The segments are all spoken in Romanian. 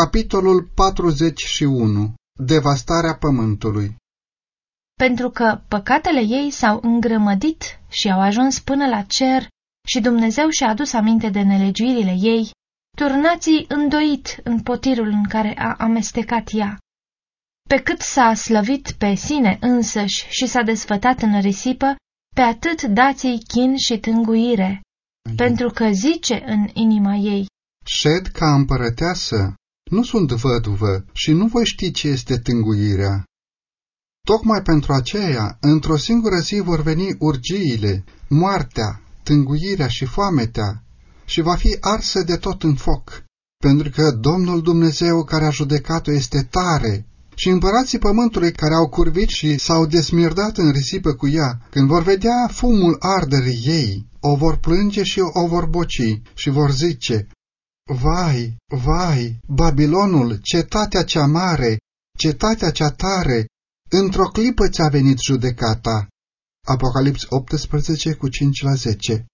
Capitolul 41. Devastarea pământului Pentru că păcatele ei s-au îngrămădit și au ajuns până la cer și Dumnezeu și-a adus aminte de nelegiuirile ei, turnații îndoit în potirul în care a amestecat ea. Pe cât s-a slăvit pe sine însăși și s-a desfătat în risipă, pe atât dați-i chin și tânguire, pentru că zice în inima ei, Șed ca împărăteasă, nu sunt văduvă și nu voi ști ce este tânguirea. Tocmai pentru aceea, într-o singură zi vor veni urgiile, moartea, tânguirea și foametea, și va fi arsă de tot în foc, pentru că Domnul Dumnezeu care a judecat-o este tare, și împărații pământului care au curvit și s-au desmirdat în risipă cu ea, când vor vedea fumul arderii ei, o vor plânge și o vor boci și vor zice, Vai, vai, Babilonul, cetatea cea mare, cetatea cea tare, într-o clipă ți-a venit judecata. Apocalips 18 cu 5 la 10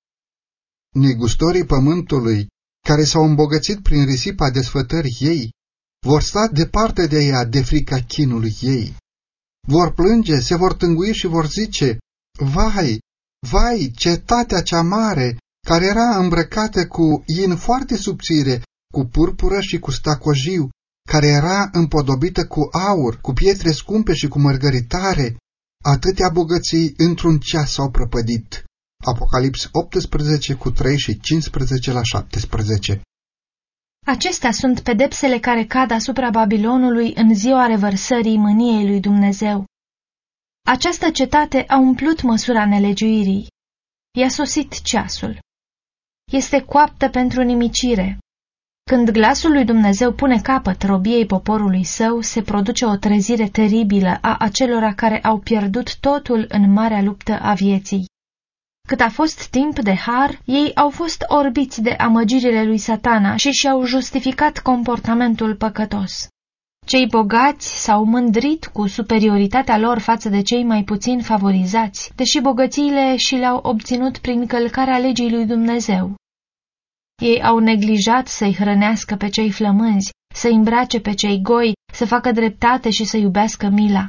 Negustorii pământului, care s-au îmbogățit prin risipa desfătării ei, vor sta departe de ea de frica chinului ei. Vor plânge, se vor tângui și vor zice, Vai, vai, cetatea cea mare, care era îmbrăcată cu in foarte subțire, cu purpură și cu stacojiu, care era împodobită cu aur, cu pietre scumpe și cu mărgăritare, atâtea bogății într-un ceas s-au prăpădit. Apocalips 18 cu 3 și 15 la 17 Acestea sunt pedepsele care cad asupra Babilonului în ziua revărsării mâniei lui Dumnezeu. Această cetate a umplut măsura nelegiuirii. I-a sosit ceasul. Este coaptă pentru nimicire. Când glasul lui Dumnezeu pune capăt robiei poporului său, se produce o trezire teribilă a acelora care au pierdut totul în marea luptă a vieții. Cât a fost timp de har, ei au fost orbiți de amăgirile lui satana și și-au justificat comportamentul păcătos. Cei bogați s-au mândrit cu superioritatea lor față de cei mai puțin favorizați, deși bogățiile și le-au obținut prin călcarea legii lui Dumnezeu. Ei au neglijat să-i hrănească pe cei flămânzi, să-i îmbrace pe cei goi, să facă dreptate și să iubească mila.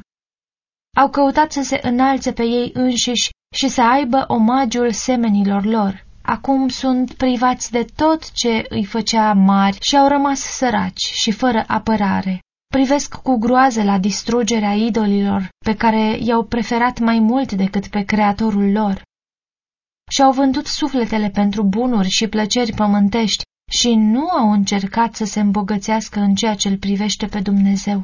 Au căutat să se înalțe pe ei înșiși și să aibă omagiul semenilor lor. Acum sunt privați de tot ce îi făcea mari și au rămas săraci și fără apărare. Privesc cu groază la distrugerea idolilor pe care i-au preferat mai mult decât pe creatorul lor. Și-au vândut sufletele pentru bunuri și plăceri pământești și nu au încercat să se îmbogățească în ceea ce îl privește pe Dumnezeu.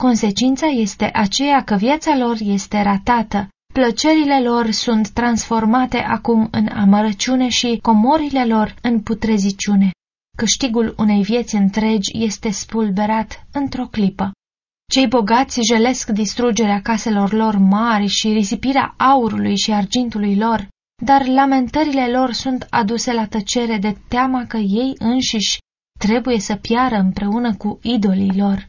Consecința este aceea că viața lor este ratată, plăcerile lor sunt transformate acum în amărăciune și comorile lor în putreziciune. Câștigul unei vieți întregi este spulberat într-o clipă. Cei bogați jelesc distrugerea caselor lor mari și risipirea aurului și argintului lor, dar lamentările lor sunt aduse la tăcere de teama că ei înșiși trebuie să piară împreună cu idolii lor.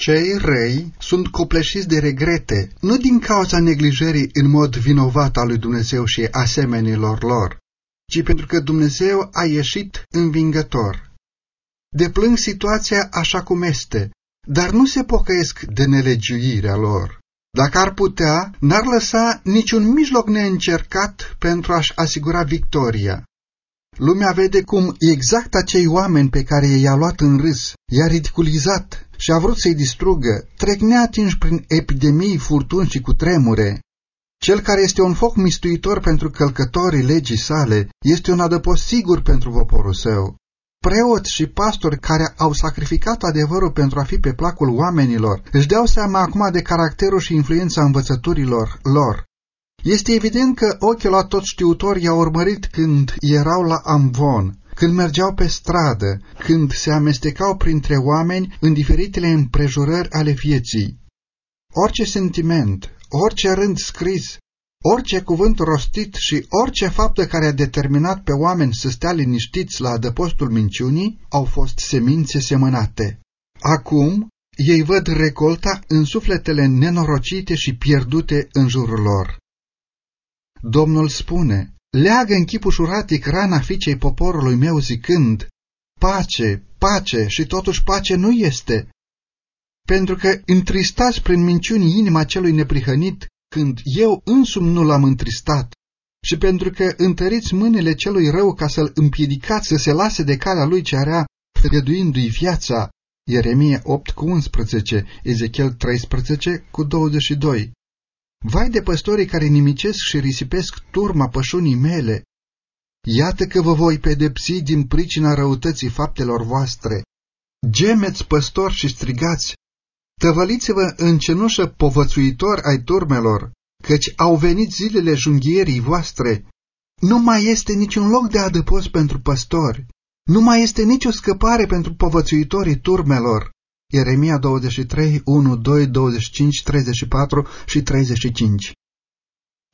Cei răi sunt copleșiți de regrete, nu din cauza neglijării în mod vinovat al lui Dumnezeu și asemenilor lor, ci pentru că Dumnezeu a ieșit învingător. Deplâng situația așa cum este, dar nu se pocăiesc de nelegiuirea lor. Dacă ar putea, n-ar lăsa niciun mijloc neîncercat pentru a-și asigura victoria. Lumea vede cum exact acei oameni pe care i-a luat în râs, i-a ridiculizat și a vrut să-i distrugă, trec neatinși prin epidemii, furtuni și cutremure. Cel care este un foc mistuitor pentru călcătorii legii sale este un adăpost sigur pentru poporul său. Preoți și pastori care au sacrificat adevărul pentru a fi pe placul oamenilor își dau seama acum de caracterul și influența învățăturilor lor. Este evident că ochii la tot știutori i-au urmărit când erau la Amvon, când mergeau pe stradă, când se amestecau printre oameni în diferitele împrejurări ale vieții. Orice sentiment, orice rând scris, orice cuvânt rostit și orice faptă care a determinat pe oameni să stea liniștiți la adăpostul minciunii au fost semințe semănate. Acum ei văd recolta în sufletele nenorocite și pierdute în jurul lor. Domnul spune, leagă în chip ușuratic rana fiicei poporului meu zicând, pace, pace și totuși pace nu este. Pentru că întristați prin minciuni inima celui neprihănit, când eu însumi nu l-am întristat, și pentru că întăriți mâinile celui rău ca să-l împiedicați să se lase de calea lui ce area, făgăduindu-i viața, Ieremia 8 cu 11, Ezechiel 13 cu 22. Vai de păstorii care nimicesc și risipesc turma pășunii mele! Iată că vă voi pedepsi din pricina răutății faptelor voastre. Gemeți păstori și strigați, tăvăliți-vă în cenușă povățuitor ai turmelor, căci au venit zilele junghierii voastre. Nu mai este niciun loc de adăpost pentru păstori, nu mai este nicio scăpare pentru povățuitorii turmelor. Ieremia 23, 1, 2, 25, 34 și 35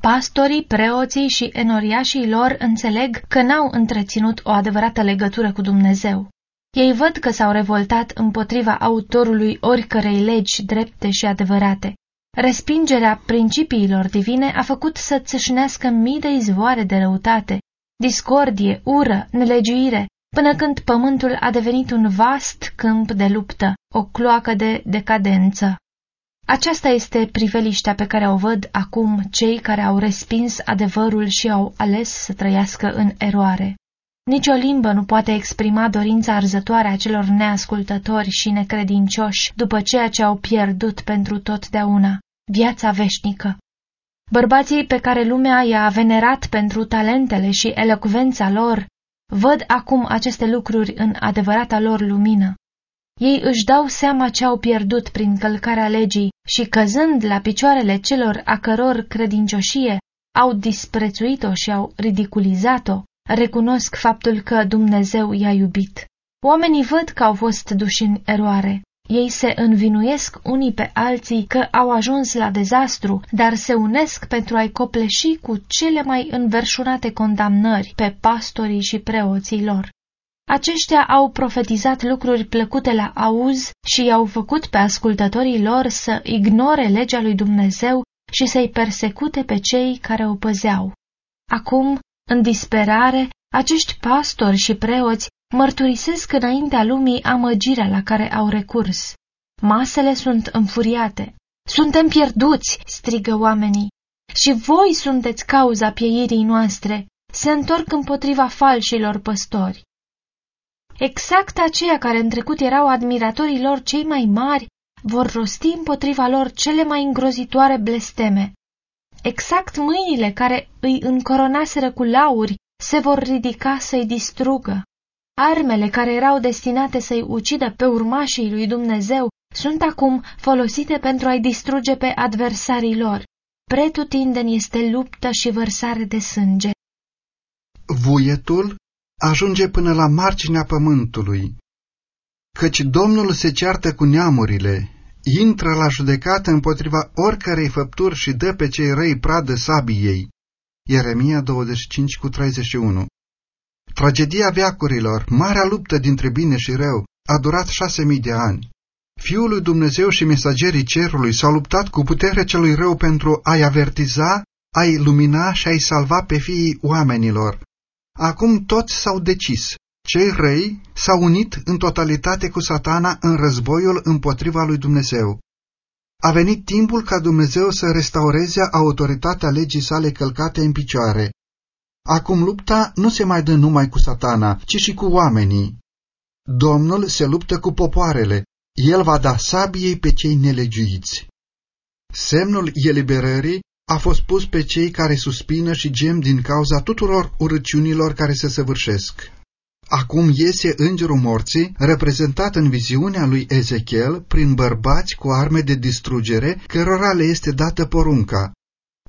Pastorii, preoții și enoriașii lor înțeleg că n-au întreținut o adevărată legătură cu Dumnezeu. Ei văd că s-au revoltat împotriva autorului oricărei legi drepte și adevărate. Respingerea principiilor divine a făcut să țâșnească mii de izvoare de răutate, discordie, ură, nelegiuire, până când pământul a devenit un vast câmp de luptă, o cloacă de decadență. Aceasta este priveliștea pe care o văd acum cei care au respins adevărul și au ales să trăiască în eroare. Nici o limbă nu poate exprima dorința arzătoare a celor neascultători și necredincioși după ceea ce au pierdut pentru totdeauna, viața veșnică. Bărbații pe care lumea i-a venerat pentru talentele și elocvența lor văd acum aceste lucruri în adevărata lor lumină. Ei își dau seama ce au pierdut prin călcarea legii și căzând la picioarele celor a căror credincioșie au disprețuit-o și au ridiculizat-o, recunosc faptul că Dumnezeu i-a iubit. Oamenii văd că au fost duși în eroare. Ei se învinuiesc unii pe alții că au ajuns la dezastru, dar se unesc pentru a-i copleși cu cele mai înverșunate condamnări pe pastorii și preoții lor. Aceștia au profetizat lucruri plăcute la auz și i-au făcut pe ascultătorii lor să ignore legea lui Dumnezeu și să-i persecute pe cei care o păzeau. Acum, în disperare, acești pastori și preoți mărturisesc înaintea lumii amăgirea la care au recurs. Masele sunt înfuriate. Suntem pierduți, strigă oamenii. Și voi sunteți cauza pieirii noastre. Se întorc împotriva falșilor păstori. Exact aceia care în trecut erau admiratorii lor cei mai mari vor rosti împotriva lor cele mai îngrozitoare blesteme. Exact mâinile care îi încoronaseră cu lauri se vor ridica să-i distrugă. Armele care erau destinate să-i ucidă pe urmașii lui Dumnezeu sunt acum folosite pentru a-i distruge pe adversarii lor. Pretutindeni este luptă și vărsare de sânge. Vuietul ajunge până la marginea pământului, căci Domnul se ceartă cu neamurile, intră la judecată împotriva oricărei făpturi și dă pe cei răi pradă sabiei. Ieremia 25 cu 31 Tragedia veacurilor, marea luptă dintre bine și rău, a durat șase mii de ani. Fiul lui Dumnezeu și mesagerii cerului s-au luptat cu puterea celui rău pentru a-i avertiza, a-i lumina și a-i salva pe fiii oamenilor. Acum toți s-au decis. Cei răi s-au unit în totalitate cu satana în războiul împotriva lui Dumnezeu. A venit timpul ca Dumnezeu să restaureze autoritatea legii sale călcate în picioare. Acum lupta nu se mai dă numai cu satana, ci și cu oamenii. Domnul se luptă cu popoarele, el va da sabiei pe cei nelegiuiți. Semnul eliberării a fost pus pe cei care suspină și gem din cauza tuturor urăciunilor care se săvârșesc. Acum iese îngerul morții, reprezentat în viziunea lui Ezechiel prin bărbați cu arme de distrugere, cărora le este dată porunca.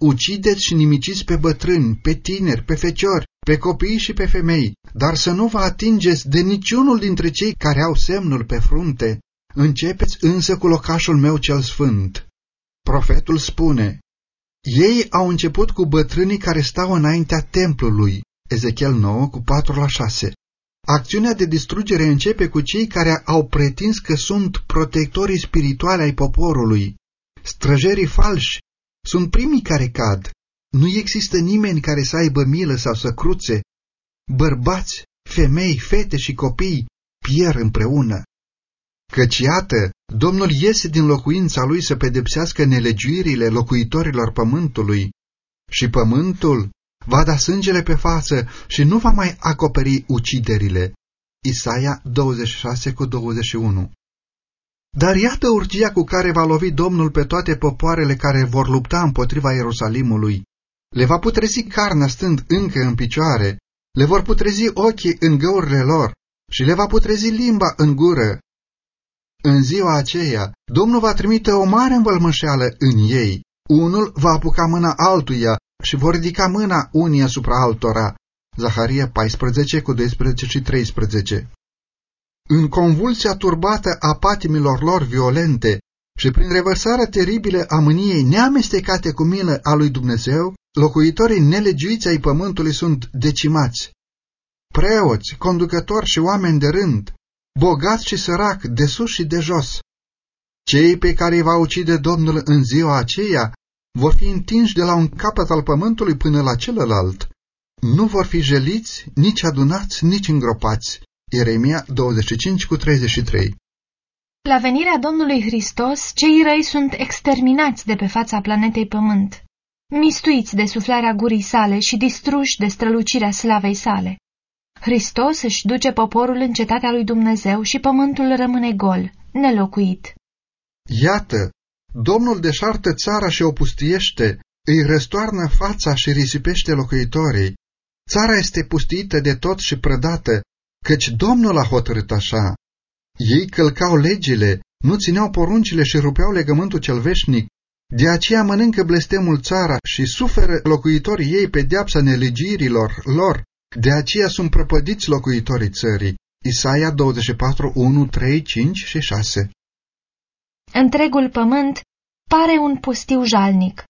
Ucideți și nimiciți pe bătrâni, pe tineri, pe feciori, pe copii și pe femei, dar să nu vă atingeți de niciunul dintre cei care au semnul pe frunte. Începeți însă cu locașul meu cel sfânt. Profetul spune, ei au început cu bătrânii care stau înaintea templului, Ezechiel 9 cu 4 la 6. Acțiunea de distrugere începe cu cei care au pretins că sunt protectorii spirituale ai poporului. Străjerii falși sunt primii care cad. Nu există nimeni care să aibă milă sau să cruțe. Bărbați, femei, fete și copii pierd împreună. Căci iată, Domnul iese din locuința lui să pedepsească nelegiuirile locuitorilor pământului și pământul va da sângele pe față și nu va mai acoperi uciderile. Isaia 26 cu 21 Dar iată urgia cu care va lovi Domnul pe toate popoarele care vor lupta împotriva Ierusalimului. Le va putrezi carnea stând încă în picioare, le vor putrezi ochii în găurile lor și le va putrezi limba în gură. În ziua aceea, Domnul va trimite o mare învălmășeală în ei. Unul va apuca mâna altuia și vor ridica mâna unii asupra altora. Zaharia 14 cu 12 și 13 În convulsia turbată a patimilor lor violente și prin revărsarea teribilă a mâniei neamestecate cu milă a lui Dumnezeu, locuitorii nelegiuiți ai pământului sunt decimați. Preoți, conducători și oameni de rând, bogați și sărac, de sus și de jos. Cei pe care îi va ucide Domnul în ziua aceea vor fi întinși de la un capăt al pământului până la celălalt. Nu vor fi jeliți, nici adunați, nici îngropați. Ieremia 25 cu 33 La venirea Domnului Hristos, cei răi sunt exterminați de pe fața planetei Pământ, mistuiți de suflarea gurii sale și distruși de strălucirea slavei sale. Hristos își duce poporul în cetatea lui Dumnezeu și pământul rămâne gol, nelocuit. Iată, Domnul deșartă țara și o pustiește, îi răstoarnă fața și risipește locuitorii. Țara este pustită de tot și prădată, căci Domnul a hotărât așa. Ei călcau legile, nu țineau poruncile și rupeau legământul cel veșnic, de aceea mănâncă blestemul țara și suferă locuitorii ei pedeapsa nelegirilor lor, de aceea sunt prăpădiți locuitorii țării. Isaia 24, 1, 3, 5 și 6 Întregul pământ pare un pustiu jalnic.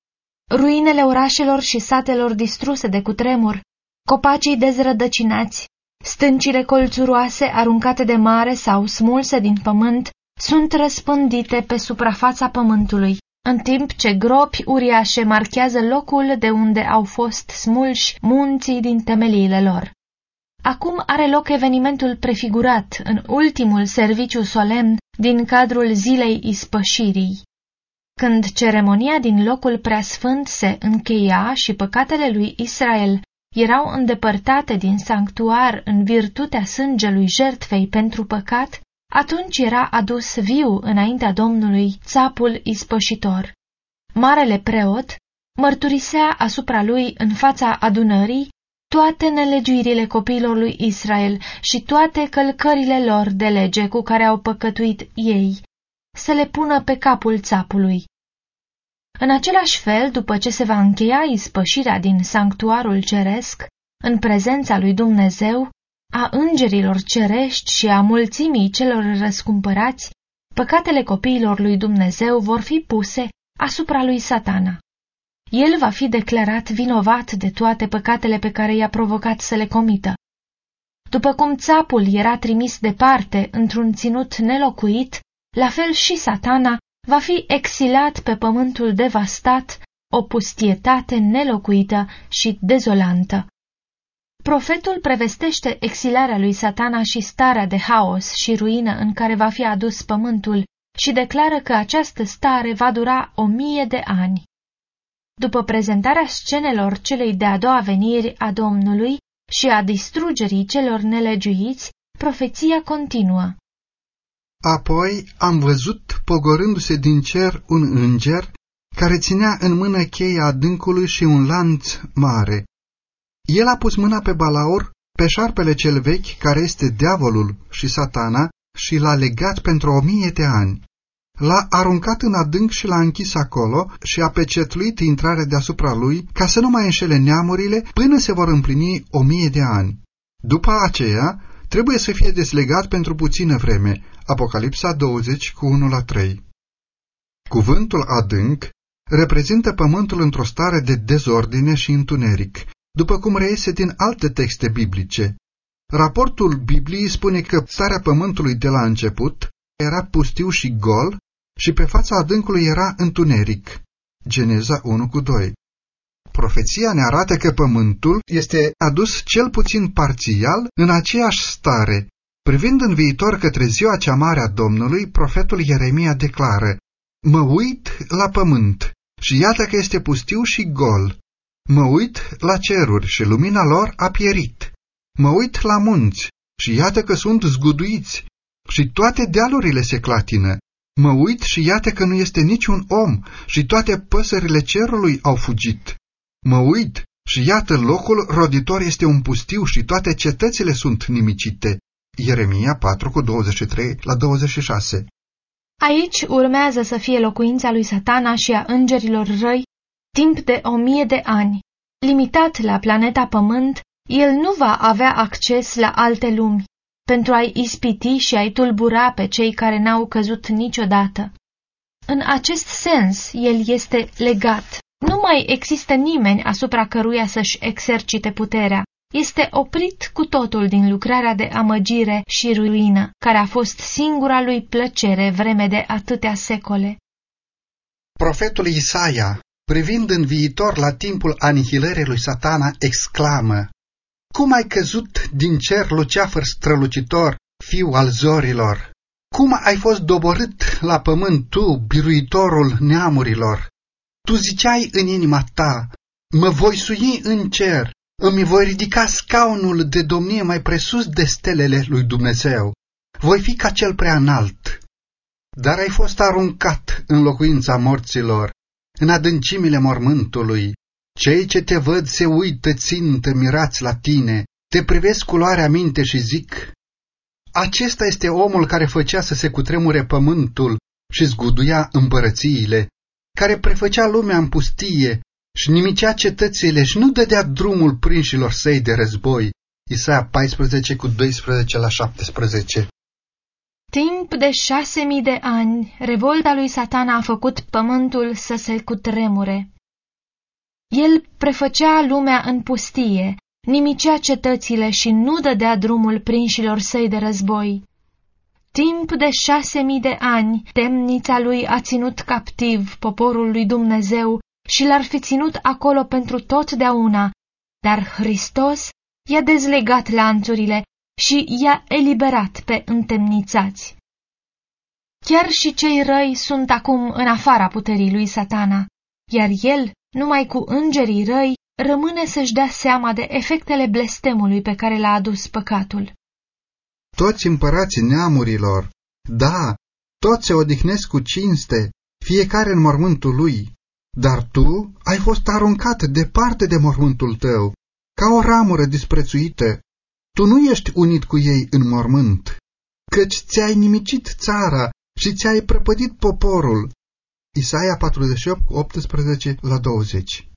Ruinele orașelor și satelor distruse de cutremur, copacii dezrădăcinați, stâncile colțuroase aruncate de mare sau smulse din pământ sunt răspândite pe suprafața pământului, în timp ce gropi uriașe marchează locul de unde au fost smulși munții din temeliile lor. Acum are loc evenimentul prefigurat în ultimul serviciu solemn din cadrul zilei ispășirii. Când ceremonia din locul preasfânt se încheia și păcatele lui Israel erau îndepărtate din sanctuar în virtutea sângelui jertfei pentru păcat, atunci era adus viu înaintea Domnului țapul ispășitor. Marele preot mărturisea asupra lui în fața adunării toate nelegiuirile copiilor lui Israel și toate călcările lor de lege cu care au păcătuit ei, să le pună pe capul țapului. În același fel, după ce se va încheia ispășirea din sanctuarul ceresc, în prezența lui Dumnezeu, a îngerilor cerești și a mulțimii celor răscumpărați, păcatele copiilor lui Dumnezeu vor fi puse asupra lui satana. El va fi declarat vinovat de toate păcatele pe care i-a provocat să le comită. După cum țapul era trimis departe într-un ținut nelocuit, la fel și satana va fi exilat pe pământul devastat, o pustietate nelocuită și dezolantă. Profetul prevestește exilarea lui satana și starea de haos și ruină în care va fi adus pământul și declară că această stare va dura o mie de ani. După prezentarea scenelor celei de-a doua veniri a Domnului și a distrugerii celor nelegiuiți, profeția continuă. Apoi am văzut, pogorându-se din cer, un înger care ținea în mână cheia adâncului și un lanț mare. El a pus mâna pe balaur, pe șarpele cel vechi, care este diavolul și satana, și l-a legat pentru o mie de ani. L-a aruncat în adânc și l-a închis acolo și a pecetluit intrarea deasupra lui ca să nu mai înșele neamurile până se vor împlini o mie de ani. După aceea, trebuie să fie deslegat pentru puțină vreme. Apocalipsa 20 cu 1 la 3 Cuvântul adânc reprezintă pământul într-o stare de dezordine și întuneric, după cum reiese din alte texte biblice. Raportul Bibliei spune că starea pământului de la început era pustiu și gol și pe fața adâncului era întuneric. Geneza 1 cu 2 Profeția ne arată că pământul este adus cel puțin parțial în aceeași stare, Privind în viitor către ziua cea mare a Domnului, profetul Ieremia declară, Mă uit la pământ și iată că este pustiu și gol. Mă uit la ceruri și lumina lor a pierit. Mă uit la munți și iată că sunt zguduiți și toate dealurile se clatină. Mă uit și iată că nu este niciun om și toate păsările cerului au fugit. Mă uit și iată locul roditor este un pustiu și toate cetățile sunt nimicite. Ieremia 4 cu 23 la 26 Aici urmează să fie locuința lui satana și a îngerilor răi timp de o mie de ani. Limitat la planeta Pământ, el nu va avea acces la alte lumi, pentru a-i ispiti și a-i tulbura pe cei care n-au căzut niciodată. În acest sens, el este legat. Nu mai există nimeni asupra căruia să-și exercite puterea. Este oprit cu totul din lucrarea de amăgire și ruină, care a fost singura lui plăcere vreme de atâtea secole. Profetul Isaia, privind în viitor la timpul anihilării lui satana, exclamă, Cum ai căzut din cer, luceafăr strălucitor, fiu al zorilor? Cum ai fost doborât la pământ tu, biruitorul neamurilor? Tu ziceai în inima ta, mă voi sui în cer, îmi voi ridica scaunul de domnie mai presus de stelele lui Dumnezeu. Voi fi ca cel prea înalt. Dar ai fost aruncat în locuința morților, în adâncimile mormântului. Cei ce te văd se uită țintă mirați la tine, te privesc cu luarea minte și zic, acesta este omul care făcea să se cutremure pământul și zguduia împărățiile, care prefăcea lumea în pustie și nimicea cetățile și nu dădea drumul prinșilor săi de război. Isaia 14 cu 12 la 17 Timp de șase mii de ani, revolta lui satana a făcut pământul să se cutremure. El prefăcea lumea în pustie, nimicea cetățile și nu dădea drumul prinșilor săi de război. Timp de șase mii de ani, temnița lui a ținut captiv poporul lui Dumnezeu și l-ar fi ținut acolo pentru totdeauna, dar Hristos i-a dezlegat lanțurile și i-a eliberat pe întemnițați. Chiar și cei răi sunt acum în afara puterii lui satana, iar el, numai cu îngerii răi, rămâne să-și dea seama de efectele blestemului pe care l-a adus păcatul. Toți împărații neamurilor, da, toți se odihnesc cu cinste, fiecare în mormântul lui, dar tu ai fost aruncat departe de mormântul tău, ca o ramură disprețuită. Tu nu ești unit cu ei în mormânt, căci ți-ai nimicit țara și ți-ai prăpădit poporul. Isaia 48, 18 la 20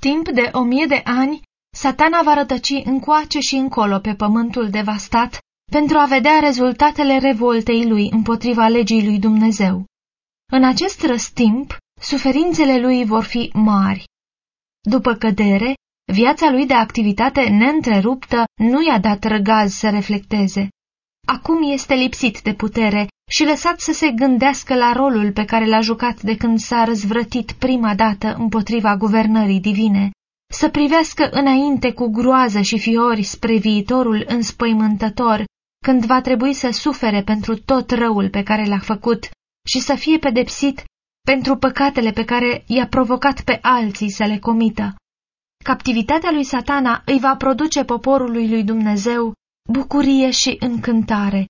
Timp de o mie de ani, satana va rătăci încoace și încolo pe pământul devastat pentru a vedea rezultatele revoltei lui împotriva legii lui Dumnezeu. În acest răstimp, suferințele lui vor fi mari. După cădere, viața lui de activitate neîntreruptă nu i-a dat răgaz să reflecteze. Acum este lipsit de putere și lăsat să se gândească la rolul pe care l-a jucat de când s-a răzvrătit prima dată împotriva guvernării divine, să privească înainte cu groază și fiori spre viitorul înspăimântător, când va trebui să sufere pentru tot răul pe care l-a făcut și să fie pedepsit pentru păcatele pe care i-a provocat pe alții să le comită. Captivitatea lui satana îi va produce poporului lui Dumnezeu bucurie și încântare.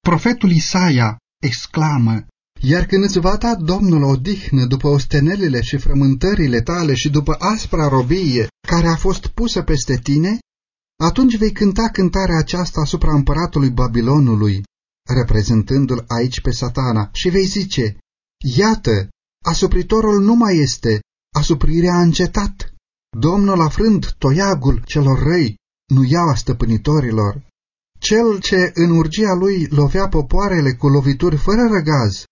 Profetul Isaia exclamă, iar când îți va da Domnul odihnă după ostenelile și frământările tale și după aspra robie care a fost pusă peste tine, atunci vei cânta cântarea aceasta asupra împăratului Babilonului, reprezentându-l aici pe satana, și vei zice, Iată, asupritorul nu mai este, asuprirea a încetat. Domnul afrând toiagul celor răi, nu a stăpânitorilor. Cel ce în urgia lui lovea popoarele cu lovituri fără răgaz,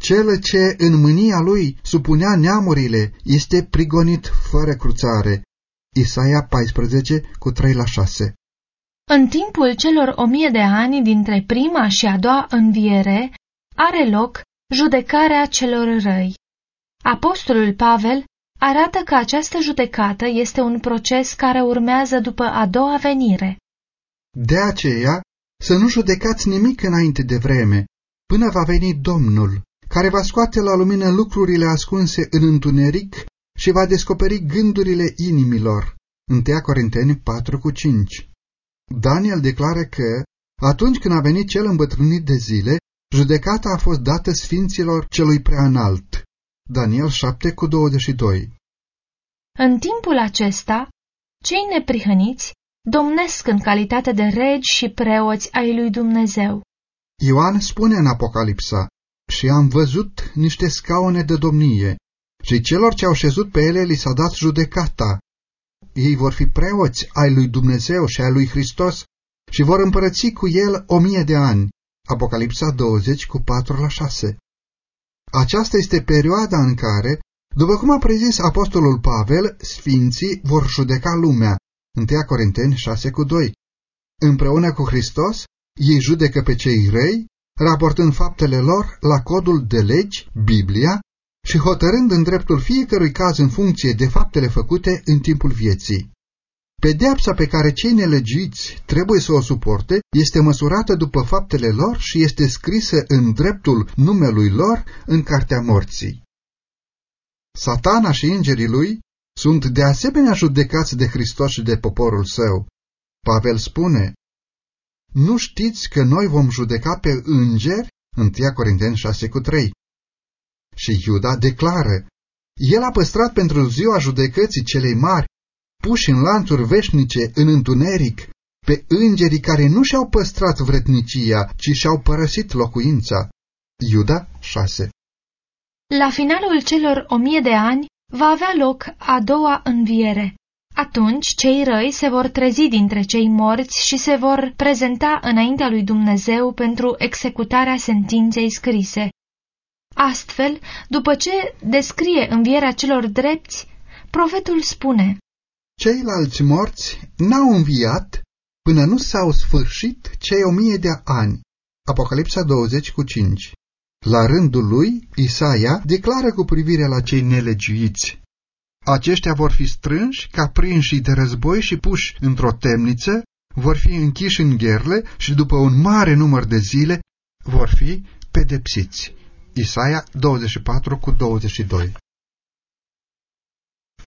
cel ce în mânia lui supunea neamurile, este prigonit fără cruțare. Isaia 14 cu 3 la 6 În timpul celor o mie de ani dintre prima și a doua înviere, are loc Judecarea celor răi Apostolul Pavel arată că această judecată este un proces care urmează după a doua venire. De aceea, să nu judecați nimic înainte de vreme, până va veni Domnul, care va scoate la lumină lucrurile ascunse în întuneric și va descoperi gândurile inimilor. 1 Corinteni 4 cu 5 Daniel declară că, atunci când a venit cel îmbătrânit de zile, judecata a fost dată sfinților celui prea înalt. Daniel 7 cu 22 În timpul acesta, cei neprihăniți domnesc în calitate de regi și preoți ai lui Dumnezeu. Ioan spune în Apocalipsa, și am văzut niște scaune de domnie, și celor ce au șezut pe ele li s-a dat judecata. Ei vor fi preoți ai lui Dumnezeu și ai lui Hristos și vor împărăți cu el o mie de ani. Apocalipsa 20 cu 4 la 6 Aceasta este perioada în care, după cum a prezis apostolul Pavel, sfinții vor judeca lumea. 1 Corinteni 6 cu 2 Împreună cu Hristos, ei judecă pe cei răi, raportând faptele lor la codul de legi, Biblia, și hotărând în dreptul fiecărui caz în funcție de faptele făcute în timpul vieții. Pedeapsa pe care cei nelegiți trebuie să o suporte este măsurată după faptele lor și este scrisă în dreptul numelui lor în cartea morții. Satana și îngerii lui sunt de asemenea judecați de Hristos și de poporul său. Pavel spune, Nu știți că noi vom judeca pe îngeri? 1 Corinteni 6 cu 3 Și Iuda declară, El a păstrat pentru ziua judecății celei mari puși în lanțuri veșnice în întuneric, pe îngerii care nu și-au păstrat vretnicia, ci și-au părăsit locuința. Iuda 6 La finalul celor o mie de ani va avea loc a doua înviere. Atunci cei răi se vor trezi dintre cei morți și se vor prezenta înaintea lui Dumnezeu pentru executarea sentinței scrise. Astfel, după ce descrie învierea celor drepți, profetul spune Ceilalți morți n-au înviat până nu s-au sfârșit cei o mie de ani. Apocalipsa 20 cu 5 La rândul lui, Isaia declară cu privire la cei nelegiuiți. Aceștia vor fi strânși ca prinși de război și puși într-o temniță, vor fi închiși în gherle și după un mare număr de zile vor fi pedepsiți. Isaia 24 cu 22